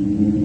Mm-hmm.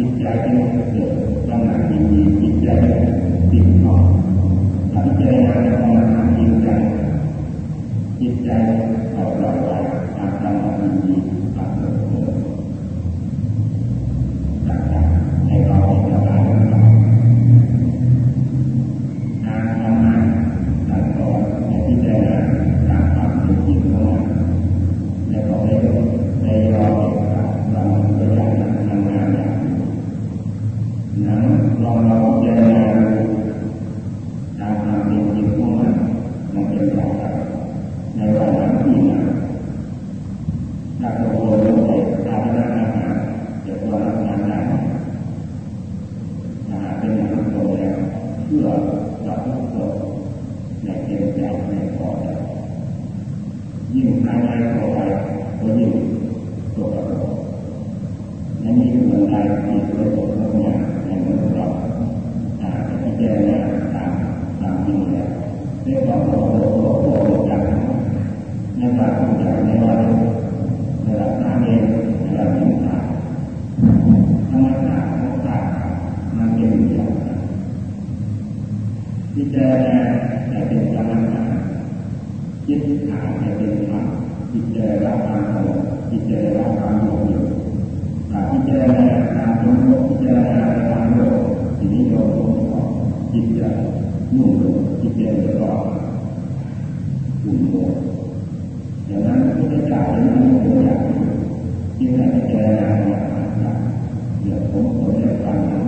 จิตใจของเราเกิดต้องมาที่มีจิตใจ 能我我火箭发射成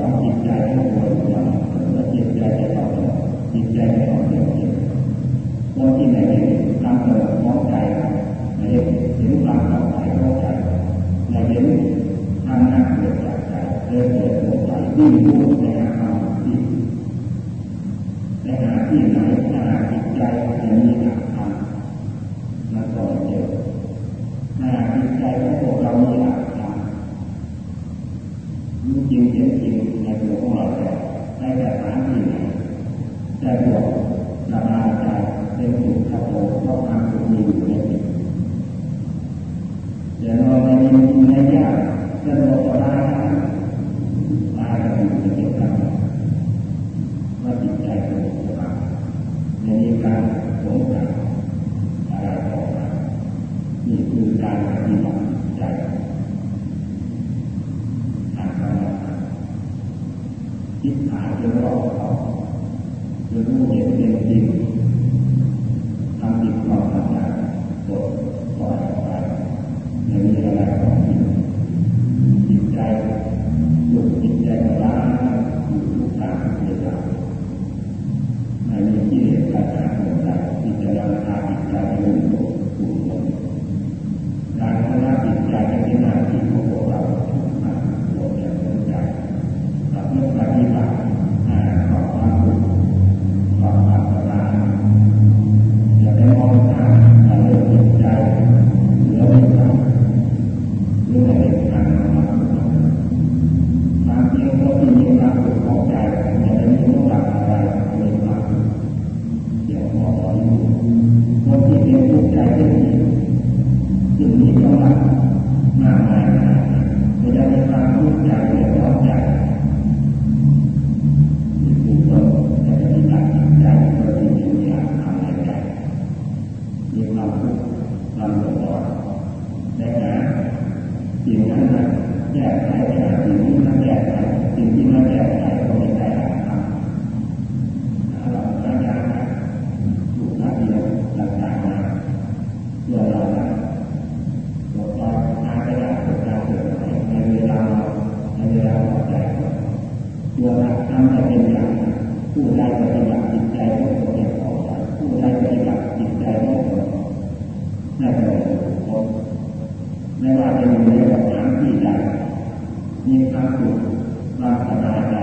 ของจิตใจของเราจิตใจของเราจิตใจของเรา การสงสารอะไรต่อมีปือการปฏิบัติใจทางธรรกิตหาจะรอด ไม่ว่าจะมีเรื่องของที่ใดมีความสุขความสบายใจ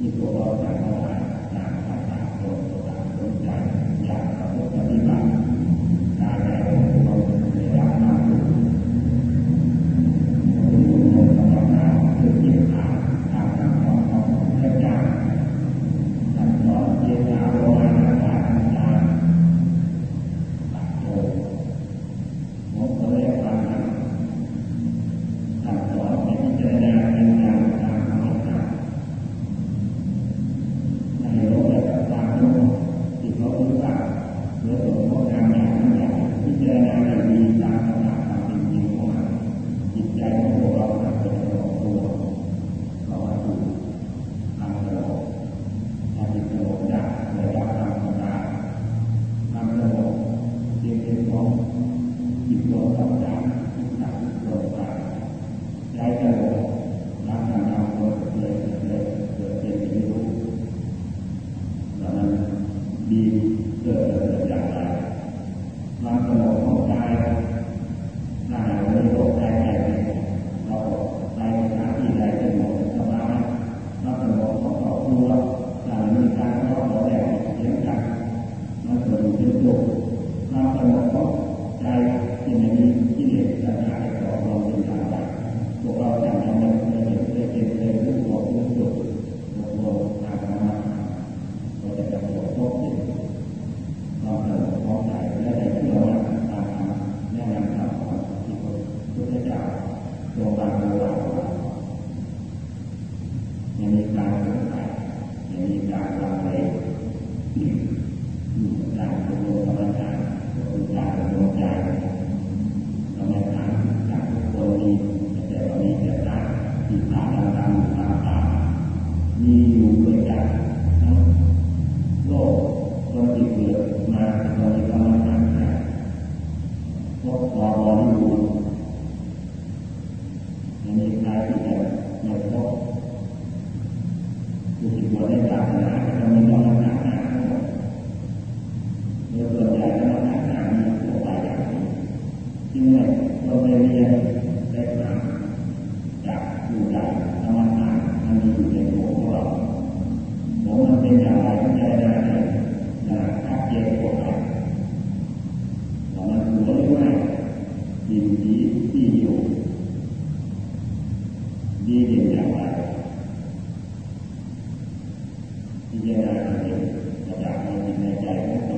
你给我干啥 ကြီးကြီးကြပါတော့ဒီကြရတဲ့ဒါကလည်းနေကြတယ်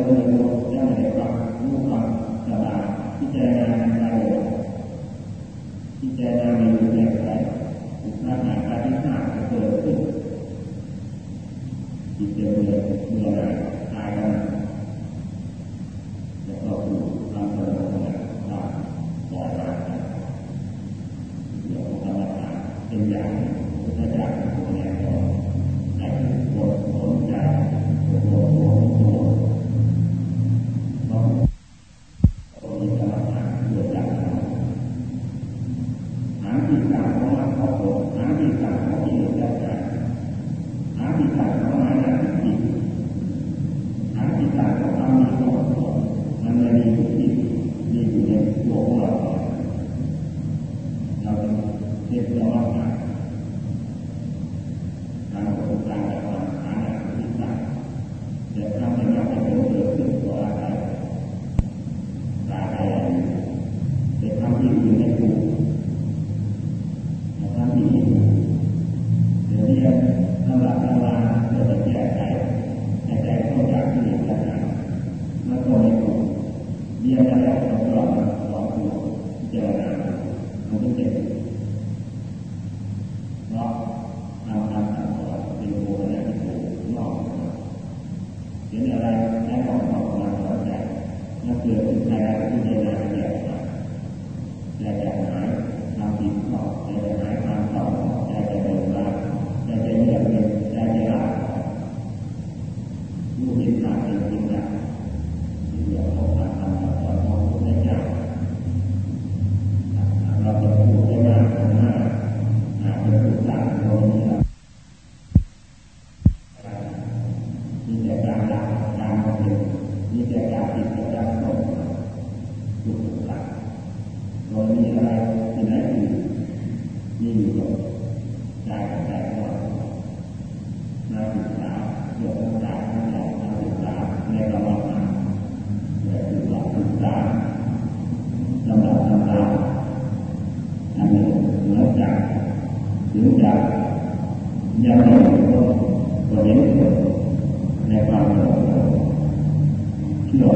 ที่เรา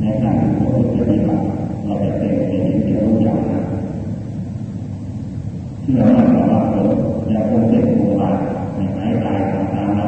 ในการปฏิบัติเราจะเป็นเองที่รู้จักที่เราสามาเราจะคงเป็นโบราณในสายตาของทางเรา